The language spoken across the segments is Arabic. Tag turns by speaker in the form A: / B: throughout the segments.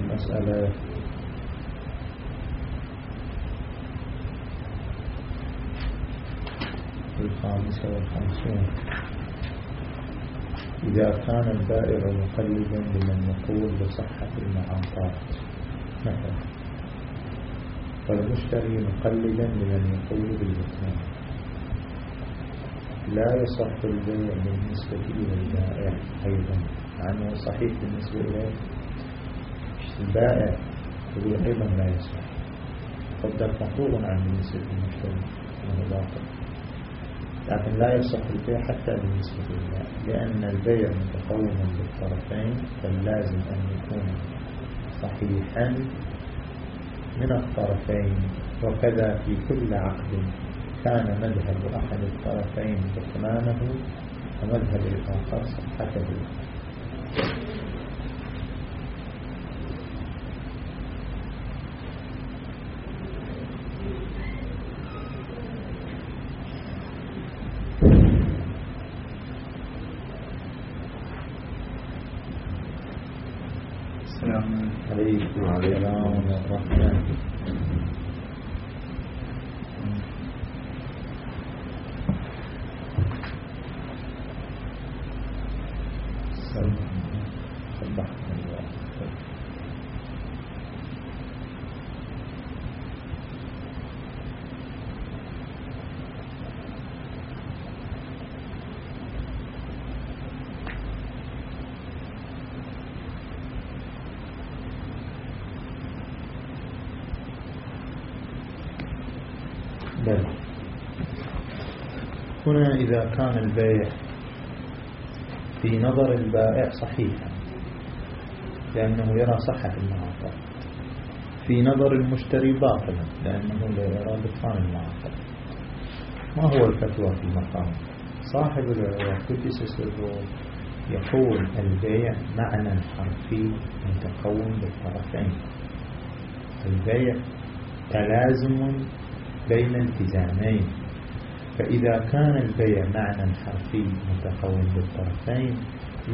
A: المسألة. الخامسة والخمسون. إذا كان البائع مقلدا لمن يقول بصحة المعاطات مثلا. والمشتري مقلدا لمن يقول بالبطلان لا يصح البيع بالنسبة إلى البائع أيضا. عنه صحيح بالنسبة إلى البائع يقول أيضا لا يصح قدر مطلوب عن بالنسبة للمشتري وهو باطل لكن لا يصح البيع حتى بالنسبة لله لأن البيع متقوما بالطرفين فاللازم أن يكون صحيحا من الطرفين. وكذا في كل عقد كان مذهب أحد الطرفين بطلانه ومذهب الآخر صحته. هنا إذا كان البيع في نظر البائع صحيحا لأنه يرى صحة المعاطى في نظر المشتري باطلا لأنه لا يرى بطلان المعاطى ما هو الفتوى في المقام؟ صاحب العراق يقول البيع معنى حرفي متكون بالطرفين البيع تلازم بين التزامين. فإذا كان البيع معنى حرفي متقوم بالطرفين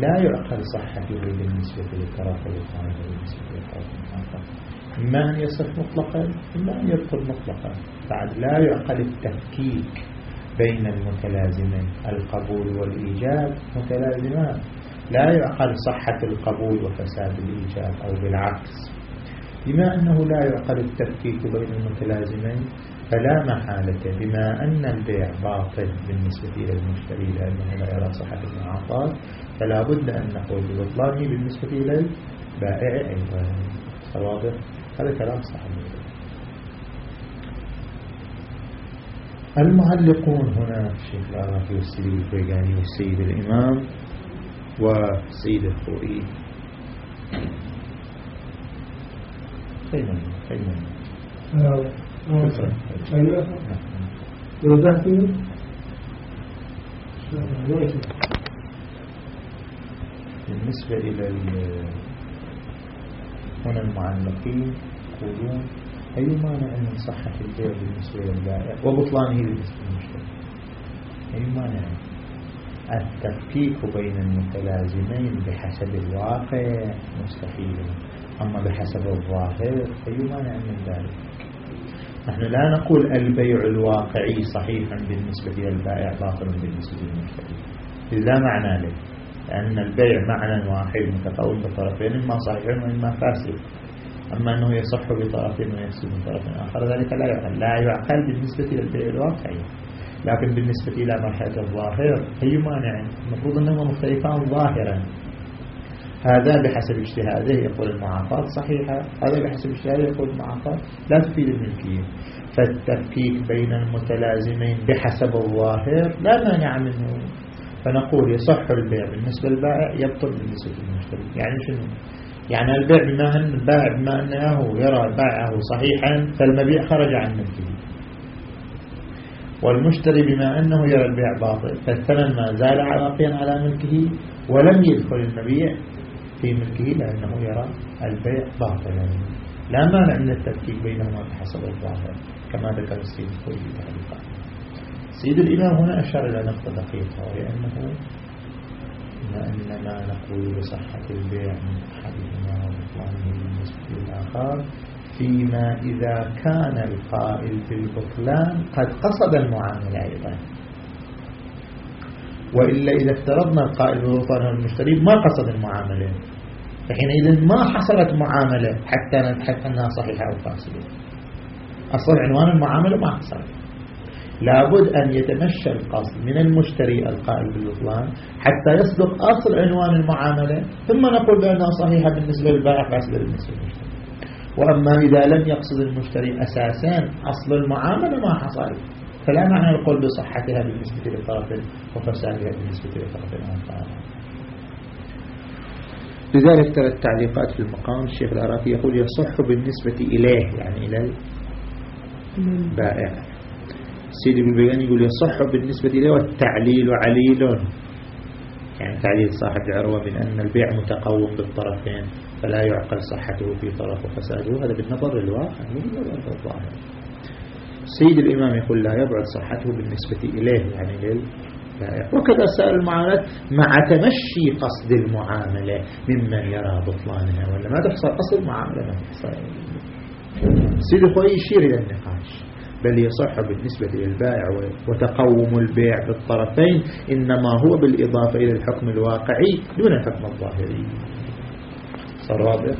A: لا يعقل صحته بالنسبة للطرف الثاني بالنسبة للطرف الآخر. إما أن يصح مطلقا إما أن يبطل مطلقا. بعد لا يعقل التفكيك بين المتلازمين. القبول والإيجاب متلازمان. لا يعقل صحة القبول وفساد الإيجاب أو بالعكس. بما أنه لا يعقل التفكيك بين المتلازمين فلا محالة بما أن البيع باطل بالنسبة إلى المشتري لأنه لا يرى صحة المعاطات فلا بد أن نقول ببطلانه بالنسبة إلى البائع أيضا. صوابه هذا كلام صحيح. المعلقون هنا الشيخ العراقي والسيد الفيقاني والسيد الإمام والسيد الخوئي. خير خير بالنسبة إلى هنا المعلقين يقولون أي مانع من صحة البيع بالنسبة للبائع وبطلانه بالنسبة للمشتري أي مانع التفكيك بين المتلازمين بحسب الواقع مستحيل. أما بحسب الظاهر أي مانع من ذلك؟ نحن لا نقول البيع الواقعي صحيحا بالنسبة للبائع باطل بالنسبة للمشتري لا معنى له لأن البيع معنى واحد متقوم بطرفين إما صحيح وإما فاسد. أما أنه يصح بطرفين ويفسد من طرف آخر ذلك لا يعقل. لا يعقل بالنسبة للبيع الواقعي. لكن بالنسبة إلى مرحلة الظاهر أي مانع؟ المفروض أنهما مختلفان ظاهرا. هذا بحسب اجتهاده يقول المعافاة صحيحة. هذا بحسب اجتهاده يقول المعافاة لا تفيد الملكية. فالتفكيك بين المتلازمين بحسب الظاهر لا مانع منه. فنقول يصح البيع بالنسبة للبائع يبطل بالنسبة للمشتري. يعني شنو؟ يعني البيع بما أن البائع بما أنه يرى بائعه صحيحا فالمبيع خرج عن ملكه. والمشتري بما أنه يرى البيع باطل فالثمن ما زال عراقيا على ملكه ولم يدخل المبيع في ملكه لأنه يرى البيع باطلا. لا مانع من التفكيك بينهما بحسب الظاهر كما ذكر السيد الخوي في تعليقات سيد الإمام هنا أشار إلى نقطة دقيقة وهي أنه أن ما نقول بصحة البيع من أحدهما وبطلانه بالنسبة للآخر فيما إذا كان القائل بالبطلان قد قصد المعاملة أيضا. وإلا إذا افترضنا القائل بالبطلان المشتري ما قصد المعاملة. فحينئذ ما حصلت معاملة حتى نبحث أنها صحيحة أو فاسدة. أصل عنوان المعاملة ما حصل. لابد أن يتمشى القصد من المشتري القائل بالبطلان حتى يصدق أصل عنوان المعاملة ثم نقول بأنها صحيحة بالنسبة للبائع فاسدة بالنسبة للمشتري. وأما إذا لم يقصد المشتري أساسا أصل المعاملة ما حصل. فلا معنى القول بصحتها بالنسبة للطرف وفسادها بالنسبة للطرف الآخر. لذلك ترى التعليقات في المقام الشيخ العراقي يقول يصح بالنسبة إليه يعني إلى البائع. سيدي ابن يقول يصح بالنسبة إليه والتعليل عليل. يعني تعليل صاحب العروة من أن البيع متقوم بالطرفين فلا يعقل صحته في طرف وفساده. هذا بالنظر للواقع مو بالنظر للظاهر. سيد الإمام يقول لا يبعد صحته بالنسبة إليه يعني لل وكذا سائر المعاملات مع تمشي قصد المعاملة ممن يرى بطلانها ولا ما تحصل أصل المعاملة ما تحصل سيد الخوي يشير إلى النقاش. بل يصح بالنسبة للبائع وتقوم البيع بالطرفين إنما هو بالإضافة إلى الحكم الواقعي دون الحكم الظاهري. صار واضح؟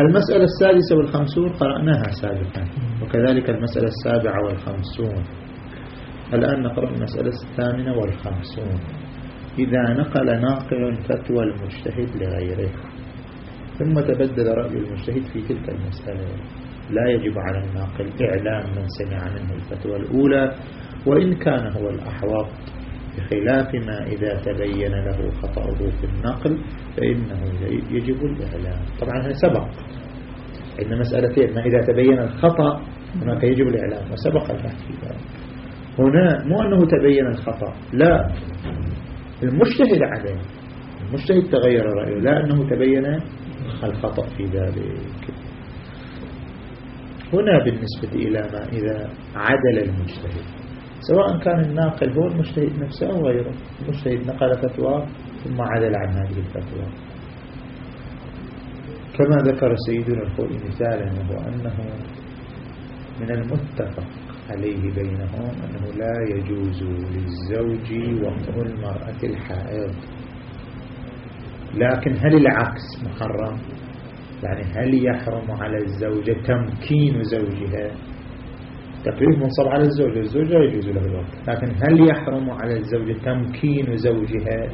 A: المسألة السادسة والخمسون قرأناها سابقا وكذلك المسألة السابعة والخمسون. الآن نقرأ المسألة الثامنة والخمسون. إذا نقل ناقل فتوى المجتهد لغيره. ثم تبدل رأي المجتهد في تلك المسألة. لا يجب على الناقل إعلام من سمع منه الفتوى الأولى وإن كان هو الأحوط. بخلاف ما إذا تبين له خطأه في النقل فإنه يجب الإعلام طبعا هذا سبق. عندنا مسألتين ما إذا تبين الخطأ هناك يجب الإعلام وسبق البحث في ذلك. هنا مو أنه تبين الخطأ لا. المجتهد عليه. المجتهد تغير رأيه لا أنه تبين الخطأ في ذلك. هنا بالنسبة إلى ما إذا عدل المجتهد. سواء كان الناقل هو المجتهد نفسه أو غيره. المجتهد نقل فتوى ثم عدل عن هذه الفتوى. كما ذكر سيدنا الخوئي مثالا وهو أنه من المتفق عليه بينهم أنه لا يجوز للزوج وطء المرأة الحائض. لكن هل العكس محرم؟ يعني هل يحرم على الزوجة تمكين زوجها؟ تقريب منصب على الزوج الزوج لا يجوز له الوقت. لكن هل يحرم على الزوجة تمكين زوجها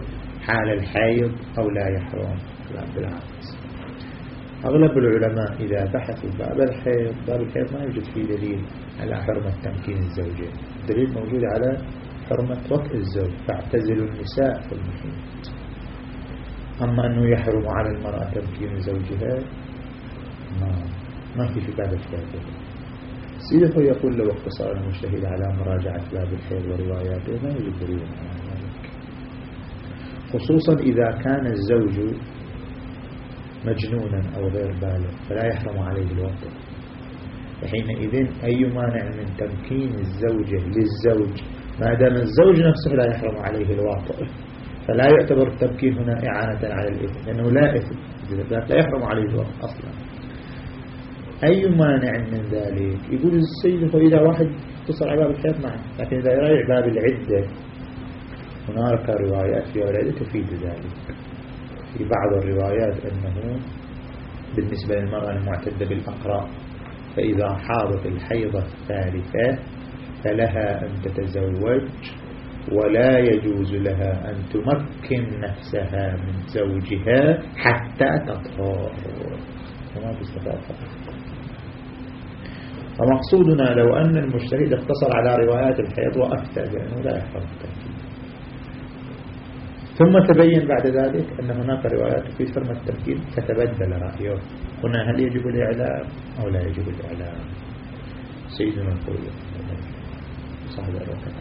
A: حال الحيض أو لا يحرم؟ لا بالعكس. أغلب العلماء إذا بحثوا باب الحيض باب الحيض ما يوجد فيه دليل على حرمة تمكين الزوجة دليل موجود على حرمة وقت الزوج. فاعتزلوا النساء في المحيط أما أنه يحرم على المرأة تمكين زوجها ما ما في في باب الحيض. سيده يقول لو اقتصر المجتهد على مراجعة باب الحيض ورواياته ما يجب دليل على ذلك. خصوصا إذا كان الزوج مجنونا أو غير بالغ فلا يحرم عليه الوقت. فحينئذ أي مانع من تمكين الزوجة للزوج؟ ما دام الزوج نفسه لا يحرم عليه الواطئ فلا يعتبر التمكين هنا إعانة على الإثم لأنه لا إثم. لا يحرم عليه الوقت أصلا. أي مانع من ذلك؟ يقول السيد فإذا واحد اتصل على باب الحياة معه لكن إذا يراجع باب العدة هناك روايات في العدة تفيد ذلك. في بعض الروايات أنه بالنسبة للمرأة المعتدة بالأقراء فإذا حاضت الحيضة الثالثة فلها أن تتزوج ولا يجوز لها أن تمكن نفسها من زوجها حتى تطهر. وما تستفاد فمقصودنا لو أن المجتهد اقتصر على روايات الحيض وأفتى بأنه لا يحفظ التمكين ثم تبين بعد ذلك أن هناك روايات في فرم التمكين فتبدل رأيه. هنا هل يجب الإعلام؟ أو لا يجب الإعلام؟ سيدنا القول صاحب الوقت.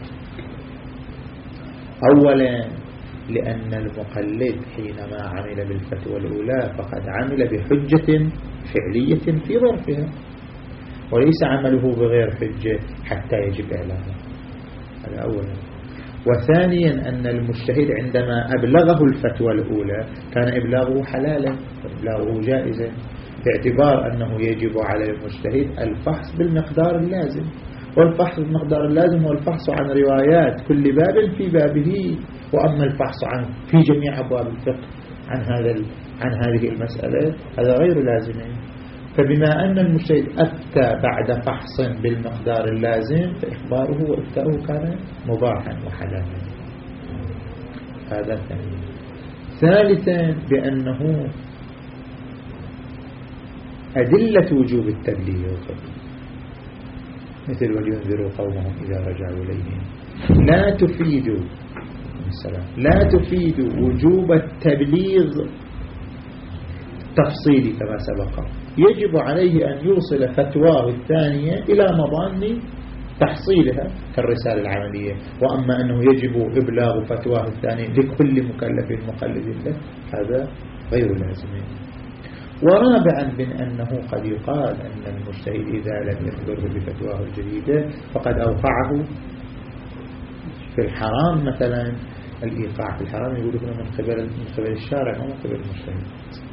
A: أولا لأن المقلد حينما عمل بالفتوى الأولى فقد عمل بحجة فعلية في ظرفها. وليس عمله بغير حجة حتى يجب إعلانه. هذا أولا. وثانيا أن المجتهد عندما أبلغه الفتوى الأولى كان إبلاغه حلالا إبلاغه جائزا باعتبار أنه يجب على المجتهد الفحص بالمقدار اللازم. والفحص بالمقدار اللازم هو الفحص عن روايات كل باب في بابه وأما الفحص عن في جميع أبواب الفقه عن هذا عن هذه المسألة هذا غير لازم. فبما أن المجتهد أفتى بعد فحص بالمقدار اللازم فإخباره وإفتاؤه كان مباحا وحلالا. هذا ثانيا ثالثا بأنه أدلة وجوب التبليغ. مثل ولينذروا قومهم إذا رجعوا إليهم. لا تفيد لا تفيد وجوب التبليغ تفصيلي كما سبق. يجب عليه أن يوصل فتواه الثانية إلى مضان تحصيلها كالرسالة العملية. وأما أنه يجب إبلاغ فتواه الثانية لكل مكلف مقلد له هذا غير لازم. ورابعا من أنه قد يقال أن المجتهد إذا لم يخبره بفتواه الجديدة فقد أوقعه في الحرام. مثلا الإيقاع في الحرام يقول من قبل الشارع مو من قبل المجتهد.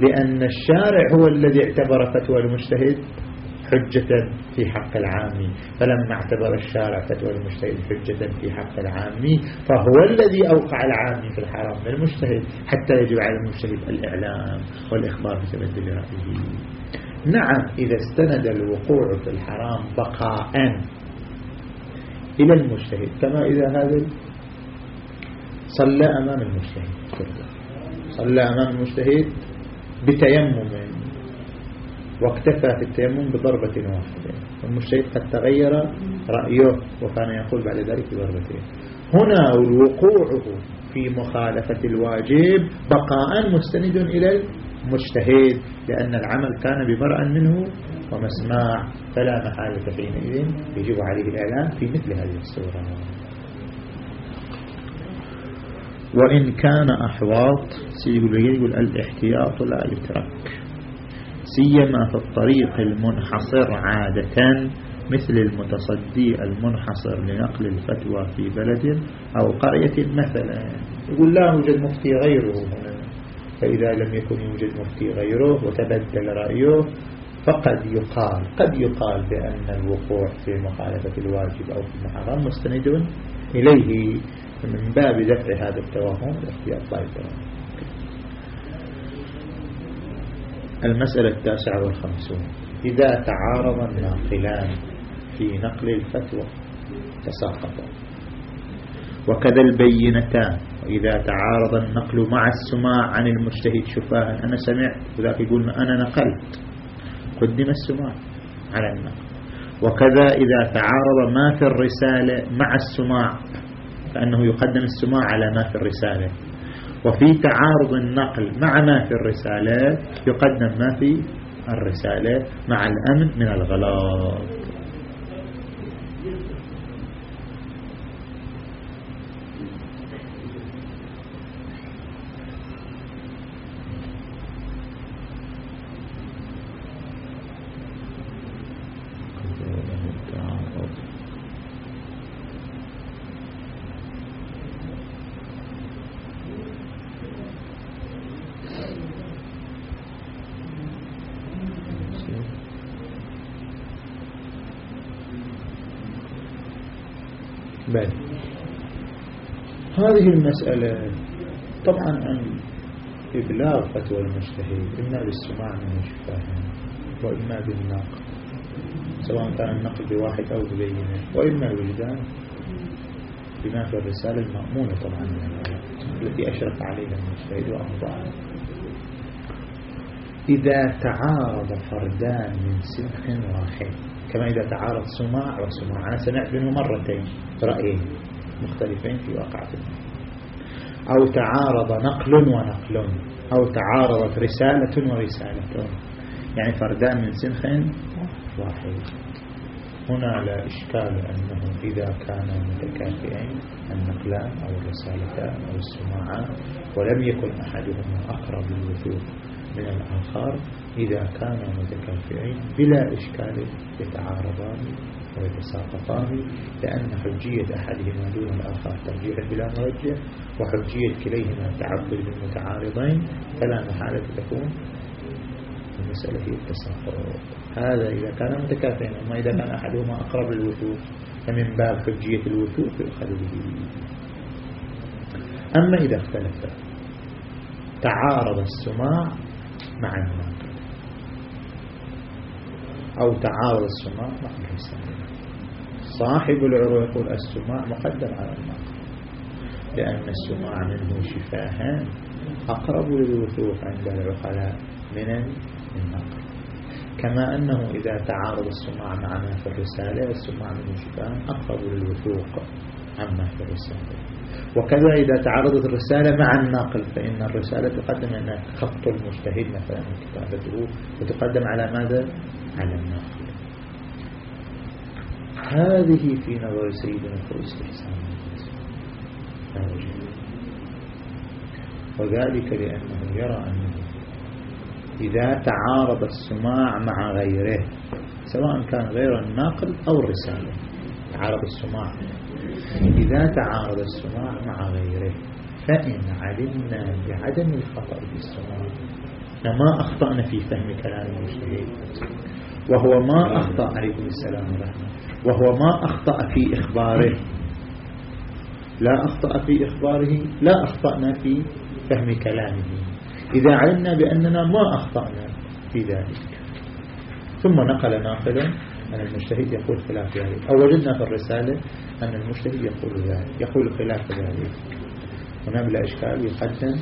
A: لأن الشارع هو الذي اعتبر فتوى المجتهد حجة في حق العام فلما اعتبر الشارع فتوى المجتهد حجة في حق العام فهو الذي أوقع العام في الحرام المجتهد حتى يجب على المجتهد الإعلام والإخبار بتبدل رأيه نعم إذا استند الوقوع في الحرام بقاء إلى المجتهد كما إذا هذا صلى أمام المجتهد. صلى أمام المجتهد بتيمم. واكتفى في التيمم بضربة واحدة. المجتهد قد تغير رأيه وكان يقول بعد ذلك بضربتين. هنا الوقوع في مخالفة الواجب بقاء مستند إلى المجتهد لأن العمل كان بمرأ منه ومسماع. فلا محالة حينئذ يجب عليه الإعلام في مثل هذه الصورة. وإن كان أحواط سيقول يقول الإحتياط لا يترك. سيما في الطريق المنحصر عادة مثل المتصدي المنحصر لنقل الفتوى في بلد أو قرية مثلا. يقول لا يوجد مفتي غيره هنا. فإذا لم يكن يوجد مفتي غيره وتبدل رأيه فقد يقال قد يقال بأن الوقوع في مخالفة الواجب أو في المحرم مستند إليه من باب دفع هذا التوهم الاحتياط طائفة المسألة التاسعة والخمسون. إذا تعارض الناقلان في نقل الفتوى تساقطا. وكذا البينتان. وإذا تعارض النقل مع السماع عن المجتهد شفاها. أنا سمعت. وذاك يقول أنا نقلت. قدم السماع على النقل. وكذا إذا تعارض ما في الرسالة مع السماع فأنه يقدم السماع على ما في الرسالة. وفي تعارض النقل مع ما في الرسالة يقدم ما في الرسالة مع الأمن من الغلط هذه المسألة طبعا أن إبلاغ فتوى المجتهد إما بالسماع من الشفاهة وإما بالنقل سواء كان النقل بواحد أو ببينة وإما الوجدان بما في الرسالة المأمونة طبعا التي أشرف عليها المجتهد وأمضاها إذا تعارض فردان من سنخ واحد كما إذا تعارض سماع وسماع أنا سمعت منه مرتين رأيين مختلفين في واقعة أو تعارض نقل ونقل أو تعارضت رسالة ورسالة. يعني فردان من سنخ واحد. هنا لا إشكال أنه إذا كان متكافئين النقلان أو الرسالتان أو السماعان ولم يكن أحدهما أقرب للوثوق من الآخر إذا كانا متكافئين بلا إشكال يتعارضان ويتساقطان لأن حجية أحدهما دون الآخر ترجيح بلا مرجح وحجية كليهما تعبد بالمتعارضين فلا محالة تكون. المسألة هي التساقط. هذا إذا كان متكافئين أما إذا كان أحدهما أقرب للوثوق فمن باب حجية الوثوق يؤخذ به. أما إذا اختلف تعارض السماع مع الناقل أو تعارض السماع مع الرسالة صاحب العروة يقول السماع مقدم على الناقل لأن السماع منه شفاها أقرب للوثوق عند العقلاء من النقل كما أنه إذا تعارض السماع مع ما في الرسالة السماع منه شفاها أقرب للوثوق عما في الرسالة. وكذا إذا تعارضت الرسالة مع الناقل فإن الرسالة تقدم أن خط المجتهد مثلا كتابته وتقدم على ماذا؟ على الناقل هذه في نظر سيدنا فوق استحسان. وذلك لأنه يرى أنه إذا تعارض السماع مع غيره سواء كان غير الناقل أو الرسالة تعارض السماع. إذا تعارض السماع مع غيره فإن علمنا بعدم الخطأ في السماع ما أخطأنا في فهم كلام المجتهد وهو ما أخطأ عليكم السلام ورحمة وهو ما أخطأ في إخباره. لا أخطأ في إخباره لا أخطأنا في فهم كلامه. إذا علمنا بأننا ما أخطأنا في ذلك. ثم نقل ناقلا أن المجتهد يقول خلاف ذلك. أو وجدنا في الرسالة أن المجتهد يقول ذلك يقول خلاف ذلك. هنا بلا إشكال يقدم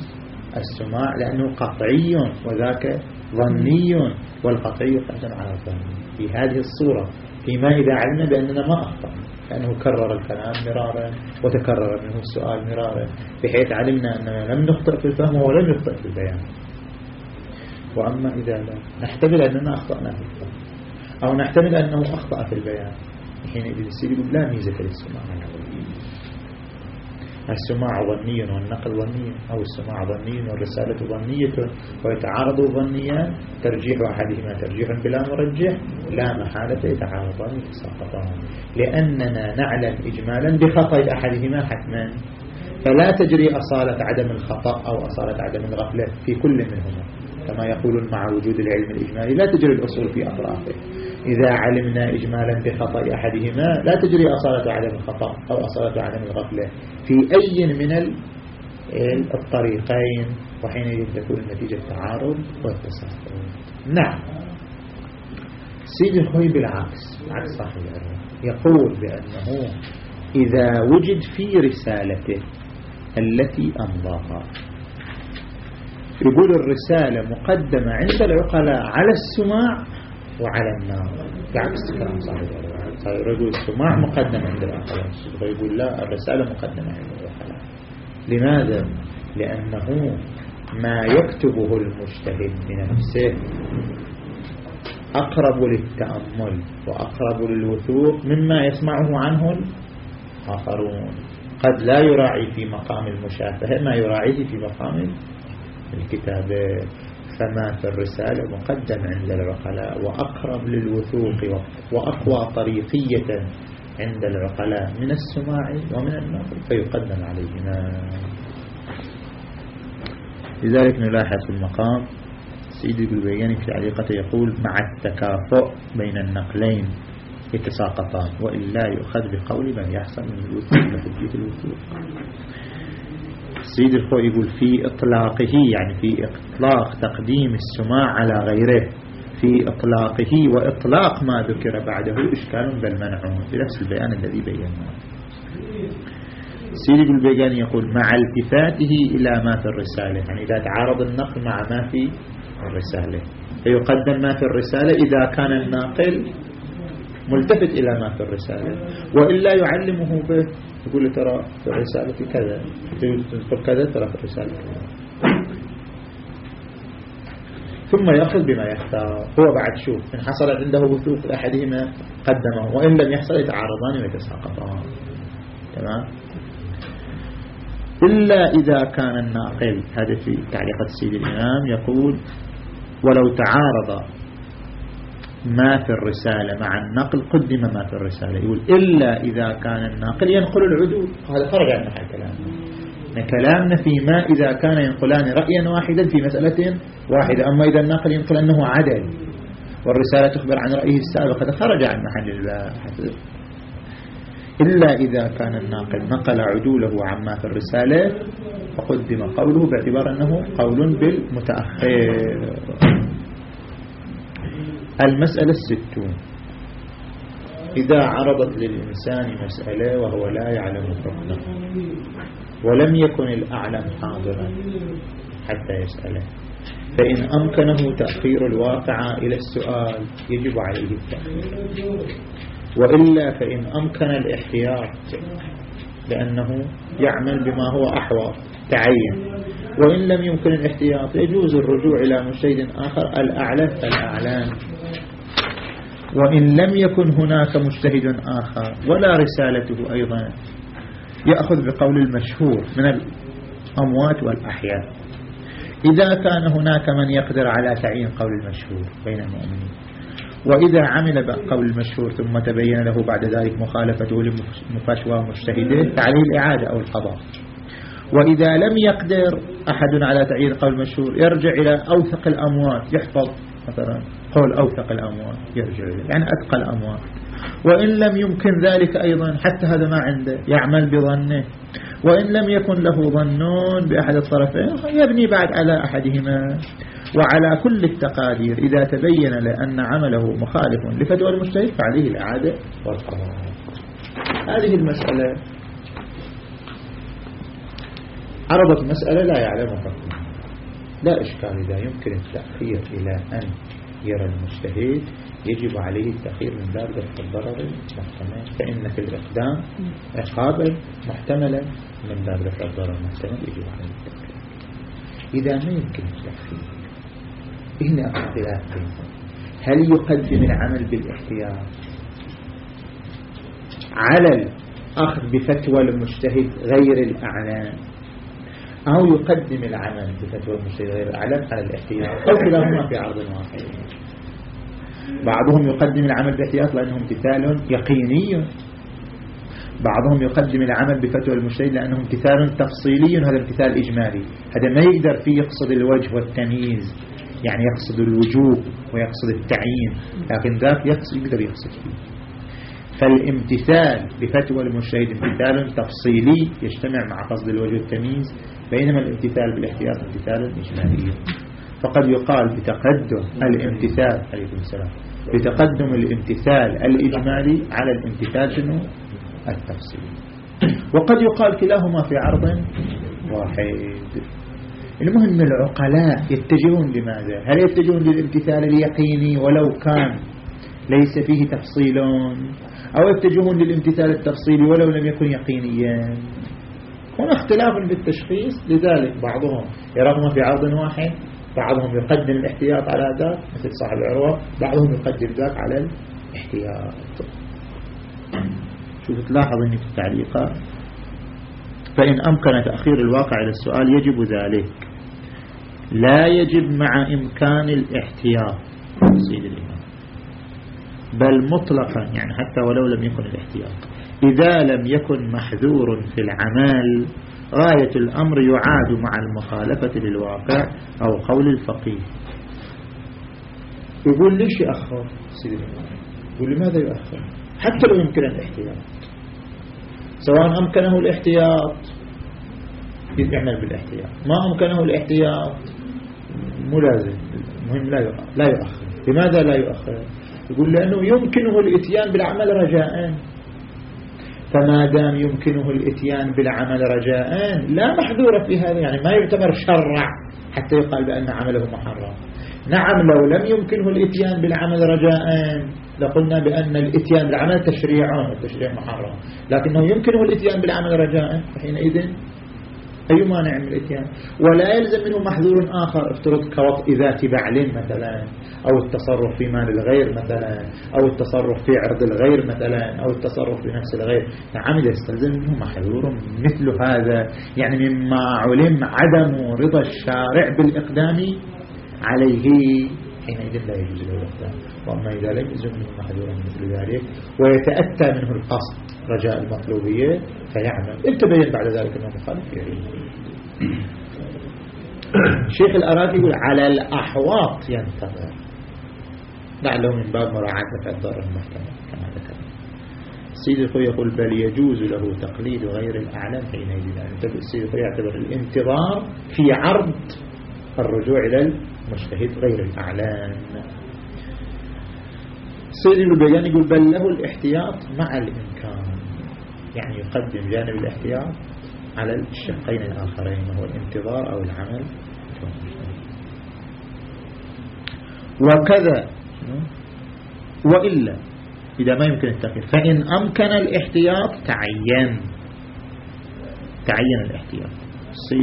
A: السماع لأنه قطعي وذاك ظني والقطعي يقدم على الظني في هذه الصورة فيما إذا علمنا بأننا ما أخطأنا. لأنه كرر الكلام مرارا وتكرر منه السؤال مرارا بحيث علمنا أننا لم نخطئ في الفهم ولم يخطئ في البيان. وأما إذا لا نحتمل أننا أخطأنا في الفهم. أو نحتمل أنه أخطأ في البيان. حينئذ يصير لا ميزة للسماع. السماع ظني والنقل ظني أو السماع ظني والرسالة ظنية ويتعارض ظنيا ترجيح أحدهما ترجيح بلا مرجح لا محالة يتعارضان يتساقطان لأننا نعلم إجمالا بخطأ أحدهما حتما. فلا تجري أصالة عدم الخطأ أو أصالة عدم الغفلة في كل منهما. كما يقولون مع وجود العلم الإجمالي لا تجري الأصول في أطرافه. إذا علمنا إجمالا بخطأ أحدهما لا تجري أصالة عدم الخطأ أو أصالة عدم الغفلة. في أي من الطريقين وحينئذ تكون النتيجة التعارض والتساقط نعم. سيد الخوي بالعكس عكس صاحب يقول بأنه إذا وجد في رسالته التي أمضاها يقول الرسالة مقدمة عند العقلاء على السماع وعلى النار. بعكس كلام صاحب صاحب يقول السماع مقدم عند العقلاء يقول لا الرسالة مقدمة عند العقلاء لماذا؟ لأنه ما يكتبه المجتهد بنفسه أقرب للتأمل وأقرب للوثوق مما يسمعه عنه الآخرون قد لا يراعي في مقام المشافهة ما يراعيه في مقام الكتابة. فما في الرسالة مقدم عند العقلاء وأقرب للوثوق وأقوى طريقية عند العقلاء من السماع ومن النقل. فيقدم عليهما. لذلك نلاحظ في المقام سيدي البياني في تعليقته يقول مع التكافؤ بين النقلين يتساقطان وإلا يؤخذ بقول من يحصل من الوثوق لحجية الوثوق. سيد الخو يقول في إطلاقه يعني في إطلاق تقديم السماع على غيره. في إطلاقه وإطلاق ما ذكر بعده. إشكال بل منع. بنفس البيان الذي بيناه. سيد البيجاني يقول مع التفاته إلى ما في الرسالة. يعني إذا تعارض النقل مع ما في الرسالة. فيقدم ما في الرسالة إذا كان الناقل ملتفت إلى ما في الرسالة. وإلا يعلمه به يقول له ترى في الرسالة كذا تذكر كذا ترى في الرسالة ثم يأخذ بما يختار. هو بعد شوف إن حصلت عنده وثوق أحدهما قدمه وإن لم يحصل يتعارضان ويتساقطان. تمام؟ إلا إذا كان الناقل هذا في تعليقات السيد الإمام يقول ولو تعارض ما في الرسالة مع النقل قدم ما في الرسالة. يقول إلا إذا كان الناقل ينقل العدول هذا خرج عن محل كلامنا كلامنا في ما إذا كان ينقلان رأيا واحدا في مسألة واحدة. أما إذا الناقل ينقل أنه عدل والرسالة تخبر عن رأيه السابق هذا خرج عن محل الباحث. إلا إذا كان الناقل نقل عدوله عما في الرسالة فقدم قوله باعتبار أنه قول بالمتأخر. المسألة الستون. إذا عرضت للإنسان مسألة وهو لا يعلم حكمه ولم يكن الأعلم حاضرا حتى يسأله فإن أمكنه تأخير الواقع إلى السؤال يجب عليه التأخير. وإلا فإن أمكن الاحتياط لأنه يعمل بما هو أحوى تعين. وإن لم يمكن الاحتياط يجوز الرجوع إلى مجتهد آخر الأعلى فالأعلان. وإن لم يكن هناك مجتهد آخر ولا رسالته أيضا يأخذ بقول المشهور من الأموات والأحياء. إذا كان هناك من يقدر على تعيين قول المشهور بين المؤمنين وإذا عمل بقول المشهور ثم تبين له بعد ذلك مخالفته لمفاشوى مجتهده فعليه الإعادة أو القضاء. وإذا لم يقدر أحد على تعيين قول المشهور يرجع إلى أوثق الأموات يحفظ مثلا قول أوثق الأموات. يرجع إليه. يعني أتقى الأموات. وإن لم يمكن ذلك أيضا حتى هذا ما عنده. يعمل بظنه. وإن لم يكن له ظنون بأحد الطرفين يبني بعد على أحدهما. وعلى كل التقادير إذا تبين لأن عمله مخالف لفتوى المجتهد فعليه الإعادة والقضاء هذه المسألة عرضت مسألة لا يعلم حكمها لا إشكال إذا يمكن التأخير إلى أن يرى المجتهد يجب عليه التأخير من باب دفع الضرر المحتمل فإن في الإقدام عقابا محتملا من باب دفع الضرر المحتمل يجب عليه التأخير إذا ما يمكن التأخير هنا اختلاف. هل يقدم العمل بالاحتياط على الأخذ بفتوى المجتهد غير الأعلام. أو يقدم العمل بفتوى المجتهد غير الأعلام على الاحتياط. أو كلاهما في عرض واحد. بعضهم يقدم العمل باحتياط لأنه امتثال يقيني. بعضهم يقدم العمل بفتوى المجتهد لأنه امتثال تفصيلي. هذا امتثال إجمالي. هذا ما يقدر فيه يقصد الوجه والتمييز. يعني يقصد الوجوب ويقصد التعيين. لكن ذاك يقصد يقدر يقصد فيه. فالامتثال بفتوى المجتهد امتثال تفصيلي يجتمع مع قصد الوجه والتمييز. بينما الامتثال بالاحتياط امتثال إجمالي فقد يقال بتقدم الامتثال عليكم السلام بتقدم الامتثال الإجمالي على الامتثال شنو؟ التفصيلي وقد يقال كلاهما في عرض واحد. المهم العقلاء يتجهون لماذا؟ هل يتجهون للامتثال اليقيني؟ ولو كان ليس فيه تفصيل أو يتجهون للامتثال التفصيلي ولو لم يكن يقينيا. هنا اختلاف بالتشخيص لذلك بعضهم يراهما في عرض واحد بعضهم يقدم الاحتياط على ذاك مثل صاحب العروة بعضهم يقدم ذاك على الاحتياط. شوف تلاحظ إني في التعليقات فإن أمكن تأخير الواقع إلى السؤال يجب ذلك. لا يجب مع إمكان الاحتياط تفصيل الإمام. بل مطلقا يعني حتى ولو لم يكن الاحتياط. إذا لم يكن محذور في العمل غاية الأمر يعاد مع المخالفة للواقع أو قول الفقيه. يقول ليش يأخر سيدي يقول لماذا يؤخر؟ حتى لو يمكن الاحتياط. سواء أمكنه الاحتياط يعمل بالاحتياط. ما أمكنه الاحتياط مو لازم المهم لا لا يؤخر. لماذا لا يؤخر؟ يقول لأنه يمكنه الإتيان بالعمل رجاء. فما دام يمكنه الإتيان بالعمل رجاء لا محذور في هذا يعني ما يعتبر شرع حتى يقال بأن عمله محرم. نعم لو لم يمكنه الإتيان بالعمل رجاء لقلنا بأن الإتيان بالعمل تشريع التشريع محرم. لكنه يمكنه الإتيان بالعمل رجاء حينئذ أي مانع من الإتيان؟ ولا يلزم منه محذور آخر. افترض كوطء ذات بعل مثلا أو التصرف في مال الغير مثلا أو التصرف في عرض الغير مثلا أو التصرف في نفس الغير. نعم يستلزم منه محذور مثل هذا. يعني مما علم عدم رضا الشارع بالإقدام عليه. حينئذ لا يجوز له الإفتاء وأما إذا لم يزم منه محذورا مثل ذلك ويتأتى منه القصد رجاء المطلوبية فيعمل. إن تبين بعد ذلك أنه مخالف يعيد الشيخ الأراضي يقول على الأحواط ينتظر. لعله من باب مراعاة الضرر المحتمل كما ذكر. السيد الخوي يقول بل يجوز له تقليد غير الأعلام حينئذ. يعني السيد الخوي يعتبر الانتظار في عرض الرجوع إلى المجتهد غير الأعلام. السيد البيان يقول بل له الاحتياط مع الإمكان. يعني يقدم جانب الاحتياط على الشقين الآخرين وهو الانتظار أو العمل. وكذا وإلا إذا ما يمكن التأخير فإن أمكن الاحتياط تعين. تعين الاحتياط.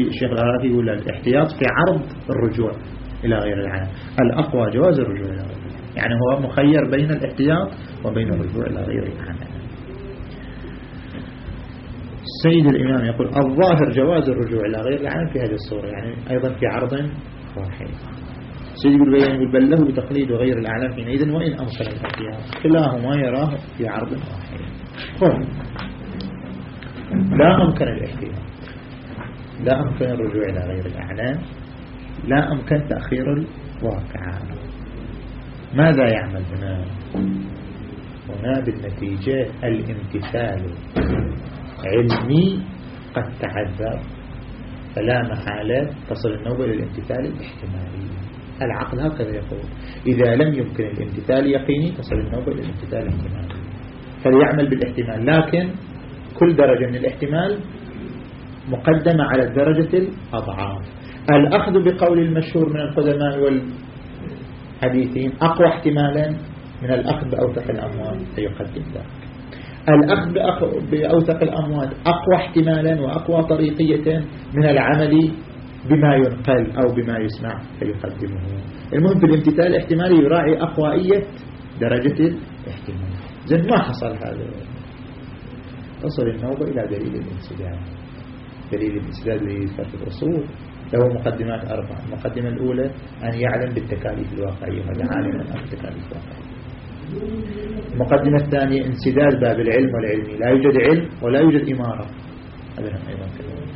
A: الشيخ العراقي يقول الاحتياط في عرض الرجوع. إلى غير العالم. الأقوى جواز الرجوع إلى غير العالم. يعني هو مخير بين الاحتياط وبين الرجوع إلى غير العالم. السيد الإمام يقول الظاهر جواز الرجوع إلى غير العالم في هذه الصورة يعني أيضا في عرض واحد. السيد يقول بيان يقول بل له بتقليد غير العالم حينئذ وإن أمكن الاحتياط. كلاهما يراه في عرض واحد. لا أمكن الاحتياط. لا أمكن الرجوع إلى غير الأعلام. لا أمكن تأخير الواقع ماذا يعمل هنا؟ هنا بالنتيجة الامتثال علمي قد تعذر فلا محالة تصل النوبة للامتثال الاحتمالي العقل هكذا يقول إذا لم يمكن الامتثال يقيني تصل النوبة للامتثال الاحتمالي فليعمل بالاحتمال لكن كل درجة من الاحتمال مقدمة على الدرجة الأضعاف. الأخذ بقول المشهور من القدماء والحديثين أقوى احتمالا من الأخذ بأوثق الأموال فيقدم ذلك. الأخذ بأوثق الأموال أقوى احتمالا وأقوى طريقية من العمل بما ينقل أو بما يسمع فيقدمه. المهم في الامتثال الاحتمالي يراعي أقوائية درجة الاحتمال. زين ما حصل هذا؟ تصل النوبة إلى دليل الانسداد. دليل الانسداد دليل فرق الأصول. له مقدمات أربعة. المقدمة الأولى أن يعلم بالتكاليف الواقعية. هذا عالم بالتكاليف الواقعية. المقدمة الثانية انسداد باب العلم والعلمي. لا يوجد علم ولا يوجد إمارة. هذا أيضا كذلك.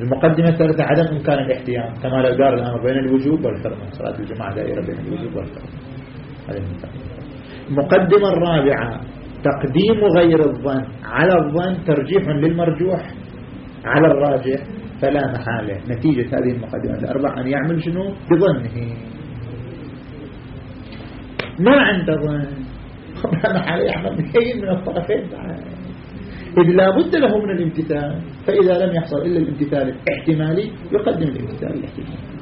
A: المقدمة الثالثة عدم إمكان الاحتيام كما لو دار الأمر بين الوجوب والحرمة. صلاة الجماعة دائرة بين الوجوب والحرمة. هذا المقدمة الرابعة تقديم غير الظن. على الظن ترجيح للمرجوح على الراجح فلا محالة. نتيجة هذه المقدمات الأربع أن يعمل شنو؟ بظنه. ما عنده ظن. لا محالة يعمل بشيء من الطرفين إذ لا بد له من الامتثال. فإذا لم يحصل إلا الامتثال الاحتمالي يقدم الامتثال الاحتمالي.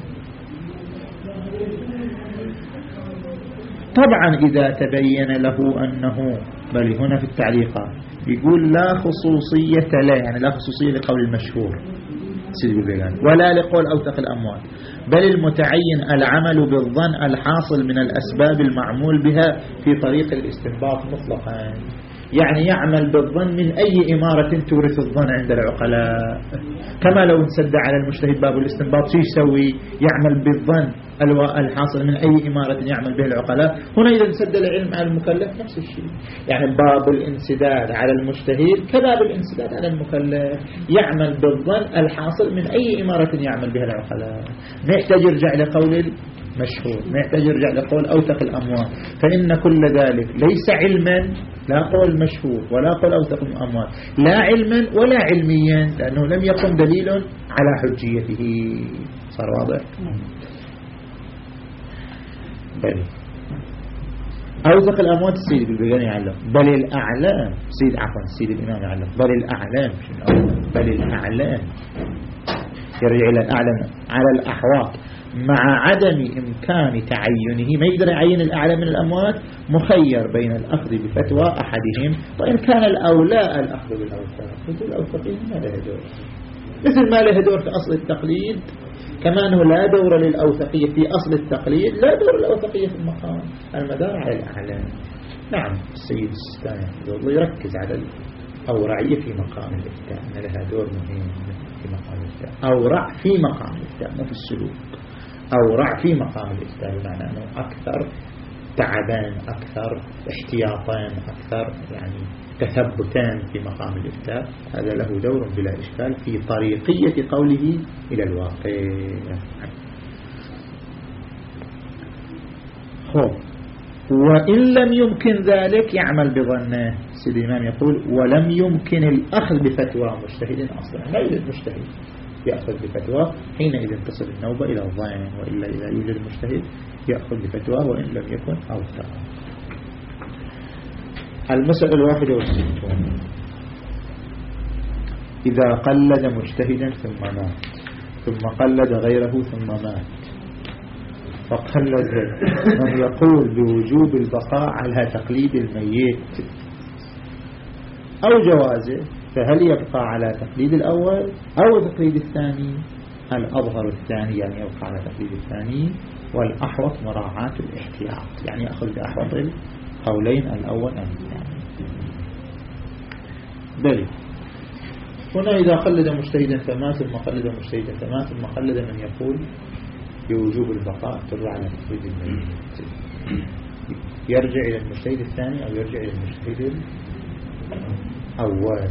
A: طبعا إذا تبين له أنه بل هنا في التعليقات يقول لا خصوصية لا يعني لا خصوصية لقول المشهور. سيدي ولا لقول أوثق الأموال. بل المتعين العمل بالظن الحاصل من الأسباب المعمول بها في طريق الاستنباط مطلقا. يعني يعمل بالظن من أي إمارة تورث الظن عند العقلاء. كما لو انسد على المجتهد باب الاستنباط شو يسوي؟ يعمل بالظن الحاصل من أي إمارة يعمل به العقلاء. هنا إذا انسد العلم على المكلف نفس الشيء. يعني باب الانسداد على المجتهد كباب الانسداد على المكلف. يعمل بالظن الحاصل من أي إمارة يعمل بها العقلاء. ما يحتاج يرجع لقول مشهور. ما يحتاج يرجع لقول أوثق الأموال. فإن كل ذلك ليس علما لا قول مشهور ولا قول أوثق الأموال. لا علما ولا علميا لأنه لم يقم دليل على حجيته. صار واضح؟ بل. أوثق الأموال السيد بالبيان يعلم. بل الأعلام. سيد عفوا السيد الإمام يعلم. بل الأعلام. بل الأعلام. يرجع إلى الأعلام. على الأحواط مع عدم إمكان تعينه ما يقدر يعين الأعلى من الأموات؟ مخير بين الأخذ بفتوى أحدهم وإن كان الأولى الأخذ بالأوثاق مثل الأوثقين ما له دور. مثل ما له دور في أصل التقليد كما أنه لا دور للأوثقية في أصل التقليد لا دور للأوثقية في المقام. المدار على الأعلام نعم السيد السيستاني يركز على الأورعية في مقام الإفتاء. أن لها دور مهم في مقام الإفتاء. أورع في مقام الإفتاء مو في السلوك. أورع في مقام الإفتاء بمعنى أنه أكثر تعبان أكثر احتياطا أكثر يعني تثبتا في مقام الإفتاء. هذا له دور بلا إشكال في طريقية قوله إلى الواقع. خب. وإن لم يمكن ذلك يعمل بظنه سيد الإمام يقول ولم يمكن الأخذ بفتوى مجتهد أصلا. لا يوجد مجتهد. يأخذ بفتوى حينئذ تصل النوبة إلى الظن وإلا إذا يوجد مجتهد يأخذ بفتوى وإن لم يكن أوثق المسألة الواحدة والستون. إذا قلد مجتهدا ثم مات ثم قلد غيره ثم مات. فقلد من يقول بوجوب البقاء على تقليد الميت. أو جوازه فهل يبقى على تقليد الأول أو تقليد الثاني؟ الأظهر الثاني يعني يبقى على تقليد الثاني والأحوط مراعاة الاحتياط يعني يأخذ بأحوط القولين الأول أم الثاني. دليل. هنا إذا قلد مجتهدا فمات ثم قلد مجتهدا فمات ثم قلد من يقول بوجوب البقاء تدل على تقليد الميت. يرجع إلى المجتهد الثاني أو يرجع إلى المجتهد الأول؟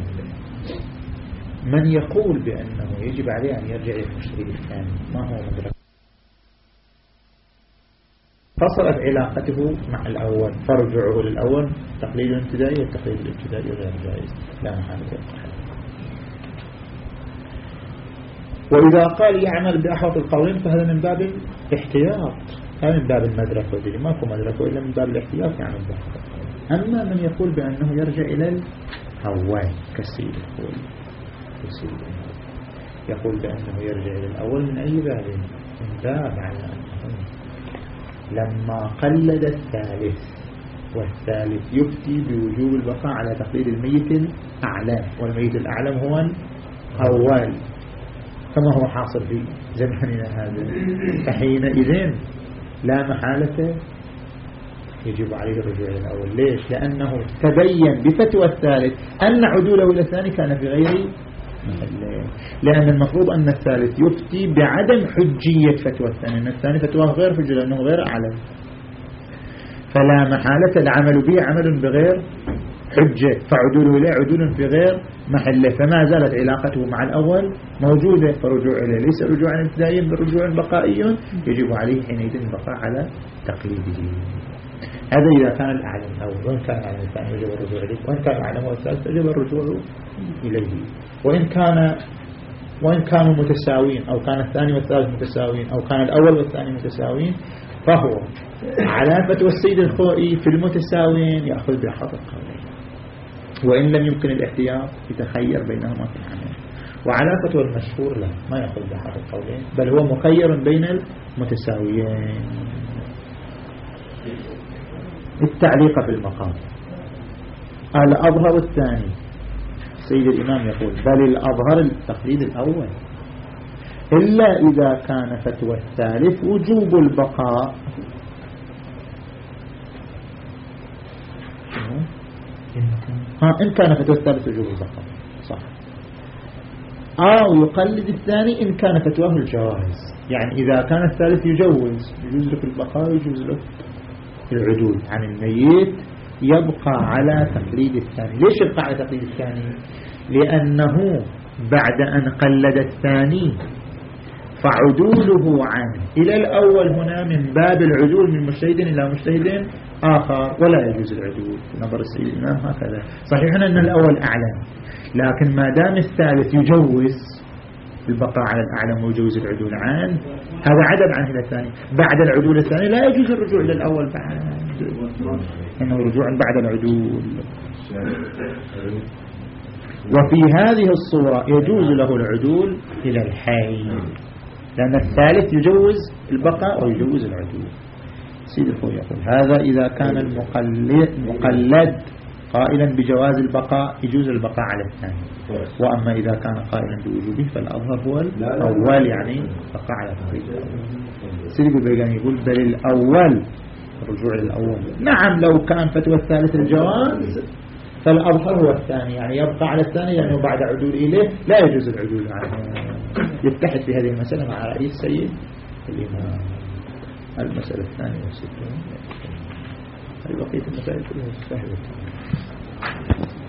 A: من يقول بأنه يجب عليه أن يرجع المجتهد الثاني؟ ما هو مدرك؟ فصلت علاقته مع الأول فرجعه للأول تقليد الابتدائي والتقليد الابتدائي غير جائز لا محالة. وإذا قال يعمل بأحوط القولين فهذا من باب الاحتياط. لا من باب المدرك ودري ماكو مدرك إلا من باب الاحتياط يعمل بأحوط أما من يقول بأنه يرجع إلى كسيد يقول كسيد يقول بأنه يرجع إلى الأول من أي باب؟ من باب على أنه لما قلد الثالث والثالث يفتي بوجوب البقاء على تقليد الميت الأعلم والميت الأعلم هو الأول كما هو حاصل في زماننا هذا؟ فحينئذ لا محالة يجب عليه الرجوع إلى الأول. ليش؟ لأنه تبين بفتوى الثالث أن عدوله إلى الثاني كان في غير لأن المفروض أن الثالث يفتي بعدم حجية فتوى الثاني الثاني فتواه غير حجة لأنه غير أعلم فلا محالة العمل به عمل بغير حجة. فعدوله إليه عدول في غير محلة. فما زالت علاقته مع الأول موجودة فرجوع إليه. ليس رجوعا ابتدائيا بل رجوع بقائي يجب عليه حينئذ البقاء على تقليده. هذا إذا كان الأعلم أو وإن كان الأعلم الثاني يجب الرجوع إليه وإن كان الأعلم والثالث يجب الرجوع إليه. وإن كان وإن كانوا متساوين أو كان الثاني والثالث متساوين أو كان الأول والثاني متساوين فهو على فتوى السيد الخوئي في المتساوين يأخذ بأحد القولين. وإن لم يمكن الاحتياط يتخير بينهما في العمل وعلى فتوى المشهور لا ما يأخذ بأحد القولين بل هو مخير بين المتساويين. التعليق في المقام. الأظهر الثاني. سيد الإمام يقول بل الأظهر التقليد الأول. إلا إذا كان فتوى الثالث وجوب البقاء. ها إن كان فتوى الثالث وجوب البقاء. صح. أو يقلد الثاني إن كان فتواه الجواز يعني إذا كان الثالث يجوز يجوز لك البقاء ويجوز لك العدول عن الميت يبقى على تقليد الثاني. ليش يبقى على تقليد الثاني؟ لأنه بعد أن قلد الثاني فعدوله عنه. إلى الأول هنا من باب العدول من مجتهد إلى مجتهد آخر ولا يجوز العدول. نظر السيد الإمام هكذا. صحيح أن الأول أعلم لكن ما دام الثالث يجوز البقاء على الأعلم ويجوز العدول عنه هذا عدم عنه إلى الثاني. بعد العدول الثاني لا يجوز الرجوع إلى الأول بعد. إنه رجوع بعد العدول. وفي هذه الصورة يجوز له العدول إلى الحي لأن الثالث يجوز البقاء ويجوز العدول. سيد يقول هذا إذا كان المقلد قائلا بجواز البقاء يجوز البقاء على الثاني. وأما إذا كان قائلا بوجوبه فالأظهر هو الأول يعني بقاء على الثاني سيد البيقاني يقول بل الأول. الرجوع للأول نعم لو كان فتوى الثالث الجواز فالأظهر هو الثاني يعني يبقى على الثاني لأنه بعد عدول إليه لا يجوز العدول عنه يتحد في هذه المسألة مع رئيس سيد الإمام. المسألة الثانية والستون. البقية المسائل كلها صحيحة あ。